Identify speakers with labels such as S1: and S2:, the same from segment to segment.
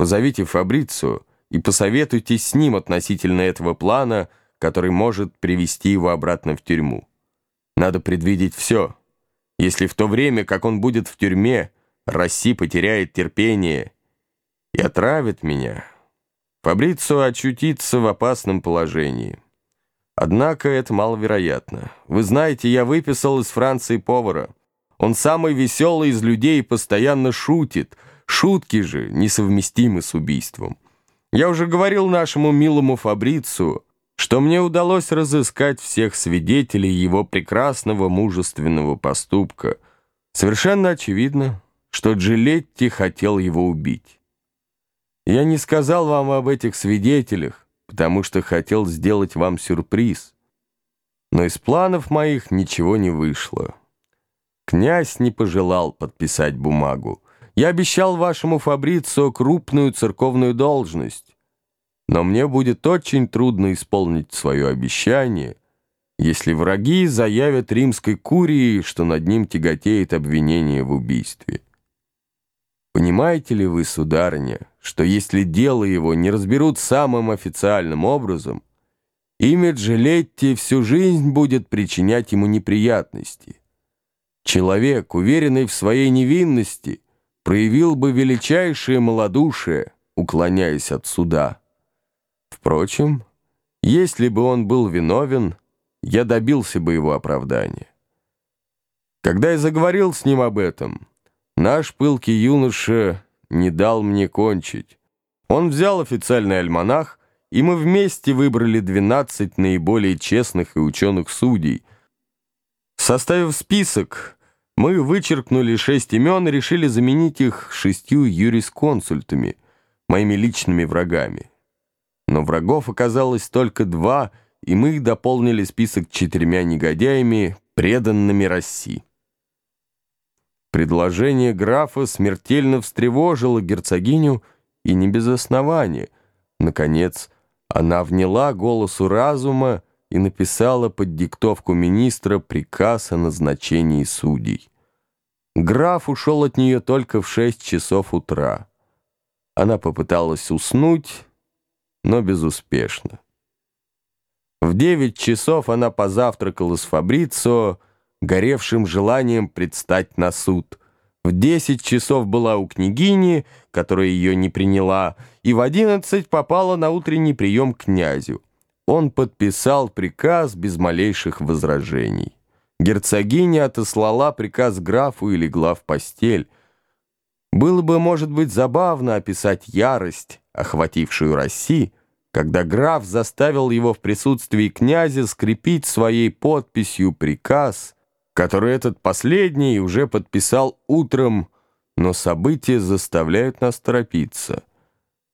S1: Позовите Фабрицу и посоветуйтесь с ним относительно этого плана, который может привести его обратно в тюрьму. Надо предвидеть все. Если в то время, как он будет в тюрьме, Россия потеряет терпение и отравит меня, Фабрицу очутится в опасном положении. Однако это маловероятно. Вы знаете, я выписал из Франции повара. Он самый веселый из людей и постоянно шутит. Шутки же несовместимы с убийством. Я уже говорил нашему милому Фабрицу, что мне удалось разыскать всех свидетелей его прекрасного мужественного поступка. Совершенно очевидно, что Джилетти хотел его убить. Я не сказал вам об этих свидетелях, потому что хотел сделать вам сюрприз. Но из планов моих ничего не вышло. Князь не пожелал подписать бумагу. Я обещал вашему Фабрицо крупную церковную должность. Но мне будет очень трудно исполнить свое обещание, если враги заявят римской курии, что над ним тяготеет обвинение в убийстве. Понимаете ли вы, сударыня, что если дело его не разберут самым официальным образом, имя Джилетти всю жизнь будет причинять ему неприятности. Человек, уверенный в своей невинности, проявил бы величайшее малодушие, уклоняясь от суда. Впрочем, если бы он был виновен, я добился бы его оправдания. Когда я заговорил с ним об этом, наш пылкий юноша не дал мне кончить. Он взял официальный альманах, и мы вместе выбрали 12 наиболее честных и ученых судей. Составив список, мы вычеркнули шесть имен и решили заменить их шестью юрисконсультами, моими личными врагами. Но врагов оказалось только два, и мы дополнили список четырьмя негодяями, преданными России. Предложение графа смертельно встревожило герцогиню, и не без основания. Наконец, она вняла голосу разума и написала под диктовку министра приказ о назначении судей. Граф ушел от нее только в шесть часов утра. Она попыталась уснуть, но безуспешно. В девять часов она позавтракала с Фабрицо, горевшим желанием предстать на суд. В десять часов была у княгини, которая ее не приняла, и в одиннадцать попала на утренний прием к князю. Он подписал приказ без малейших возражений. Герцогиня отослала приказ графу и легла в постель. Было бы, может быть, забавно описать ярость, охватившую Россию, когда граф заставил его в присутствии князя скрепить своей подписью приказ — который этот последний уже подписал утром, но события заставляют нас торопиться.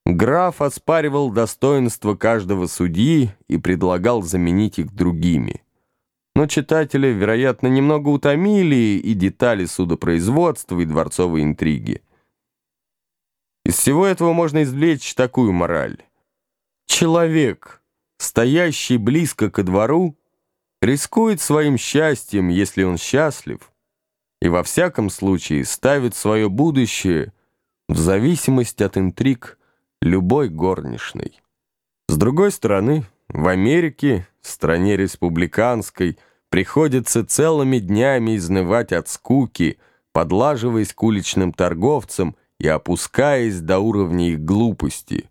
S1: Граф оспаривал достоинство каждого судьи и предлагал заменить их другими. Но читателя, вероятно, немного утомили и детали судопроизводства и дворцовой интриги. Из всего этого можно извлечь такую мораль. Человек, стоящий близко ко двору, рискует своим счастьем, если он счастлив, и во всяком случае ставит свое будущее в зависимость от интриг любой горничной. С другой стороны, в Америке, стране республиканской, приходится целыми днями изнывать от скуки, подлаживаясь к уличным торговцам и опускаясь до уровня их глупости.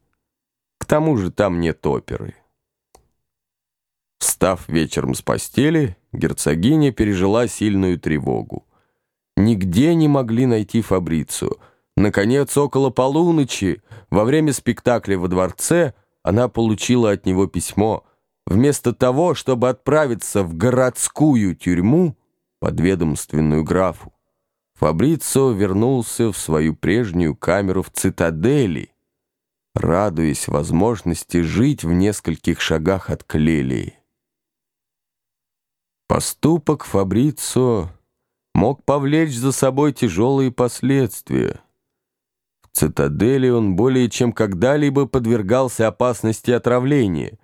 S1: К тому же там нет оперы. Встав вечером с постели, герцогиня пережила сильную тревогу. Нигде не могли найти Фабрицию. Наконец, около полуночи, во время спектакля во дворце, она получила от него письмо. Вместо того, чтобы отправиться в городскую тюрьму, подведомственную графу, Фабрицио вернулся в свою прежнюю камеру в цитадели, радуясь возможности жить в нескольких шагах от Клелии. Поступок Фабрицо мог повлечь за собой тяжелые последствия. Цитадели он более чем когда-либо подвергался опасности отравления.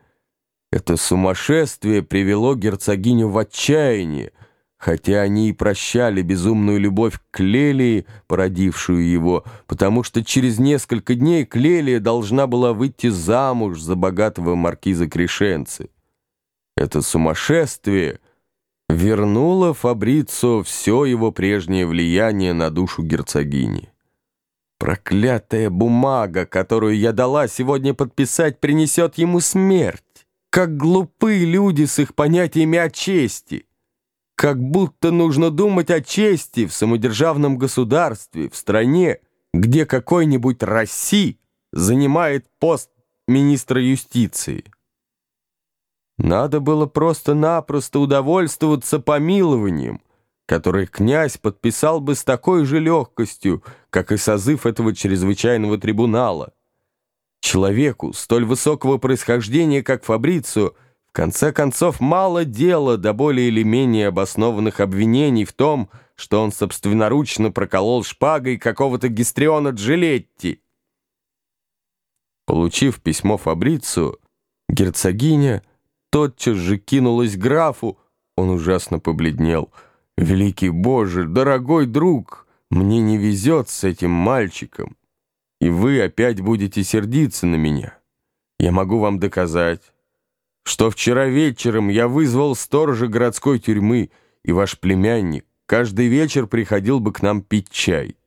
S1: Это сумасшествие привело герцогиню в отчаяние, хотя они и прощали безумную любовь к Лелии, породившую его, потому что через несколько дней Клелия должна была выйти замуж за богатого маркиза Крешенцы. Это сумасшествие вернуло Фабрицо все его прежнее влияние на душу герцогини. Проклятая бумага, которую я дала сегодня подписать, принесет ему смерть. Как глупы люди с их понятиями о чести. Как будто нужно думать о чести в самодержавном государстве, в стране, где какой-нибудь Росси занимает пост министра юстиции. Надо было просто-напросто удовольствоваться помилованием, которое князь подписал бы с такой же легкостью, как и созыв этого чрезвычайного трибунала. Человеку столь высокого происхождения, как Фабрицио, в конце концов, мало дела до более или менее обоснованных обвинений в том, что он собственноручно проколол шпагой какого-то гистриона Джилетти. Получив письмо Фабрицу, герцогиня тотчас же кинулась к графу, он ужасно побледнел. «Великий Боже, дорогой друг, мне не везет с этим мальчиком, и вы опять будете сердиться на меня. Я могу вам доказать» что вчера вечером я вызвал сторожа городской тюрьмы, и ваш племянник каждый вечер приходил бы к нам пить чай.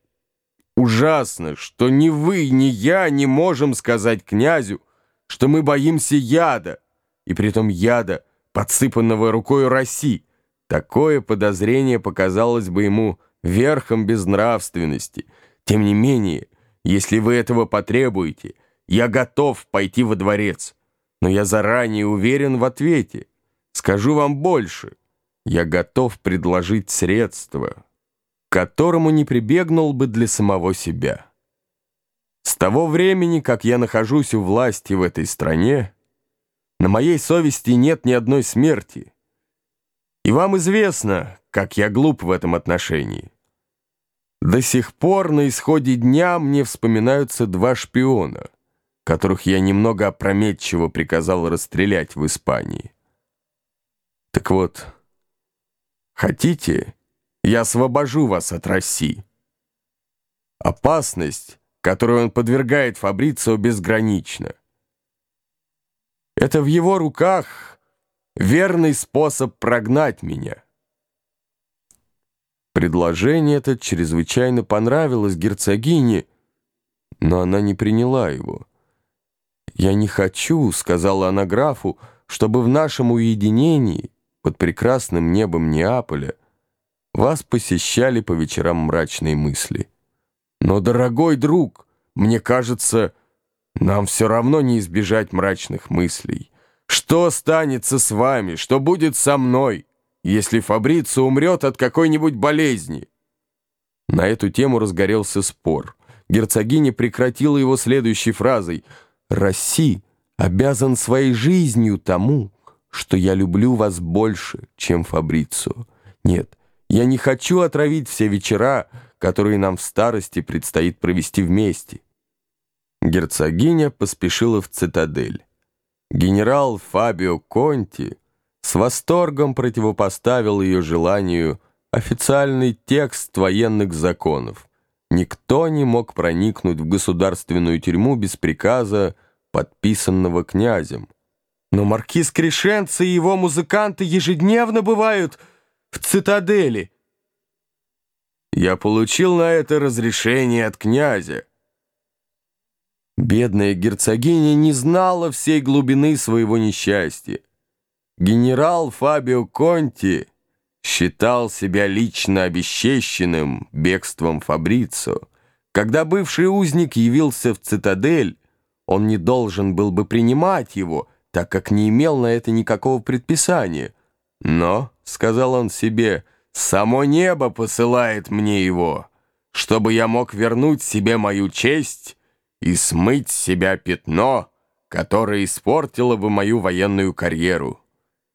S1: Ужасно, что ни вы, ни я не можем сказать князю, что мы боимся яда, и притом яда, подсыпанного рукой России. Такое подозрение показалось бы ему верхом безнравственности. Тем не менее, если вы этого потребуете, я готов пойти во дворец но я заранее уверен в ответе. Скажу вам больше. Я готов предложить средства, к которому не прибегнул бы для самого себя. С того времени, как я нахожусь у власти в этой стране, на моей совести нет ни одной смерти. И вам известно, как я глуп в этом отношении. До сих пор на исходе дня мне вспоминаются два шпиона — которых я немного опрометчиво приказал расстрелять в Испании. Так вот, хотите, я освобожу вас от России. Опасность, которую он подвергает Фабрицио, безгранична. Это в его руках верный способ прогнать меня. Предложение это чрезвычайно понравилось герцогине, но она не приняла его. «Я не хочу», — сказала она графу, «чтобы в нашем уединении, под прекрасным небом Неаполя, вас посещали по вечерам мрачные мысли. Но, дорогой друг, мне кажется, нам все равно не избежать мрачных мыслей. Что останется с вами, что будет со мной, если Фабрица умрет от какой-нибудь болезни?» На эту тему разгорелся спор. Герцогиня прекратила его следующей фразой — Росси обязан своей жизнью тому, что я люблю вас больше, чем Фабрицу. Нет, я не хочу отравить все вечера, которые нам в старости предстоит провести вместе. Герцогиня поспешила в цитадель. Генерал Фабио Конти с восторгом противопоставил ее желанию официальный текст военных законов. Никто не мог проникнуть в государственную тюрьму без приказа, подписанного князем. Но маркиз Крешенцы и его музыканты ежедневно бывают в цитадели. Я получил на это разрешение от князя. Бедная герцогиня не знала всей глубины своего несчастья. Генерал Фабио Конти считал себя лично обесчещенным бегством Фабрицо. Когда бывший узник явился в цитадель, он не должен был бы принимать его, так как не имел на это никакого предписания. Но, — сказал он себе, — само небо посылает мне его, чтобы я мог вернуть себе мою честь и смыть с себя пятно, которое испортило бы мою военную карьеру.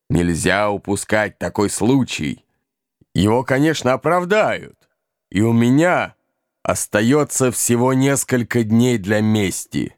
S1: Нельзя упускать такой случай. Его, конечно, оправдают. И у меня остается всего несколько дней для мести».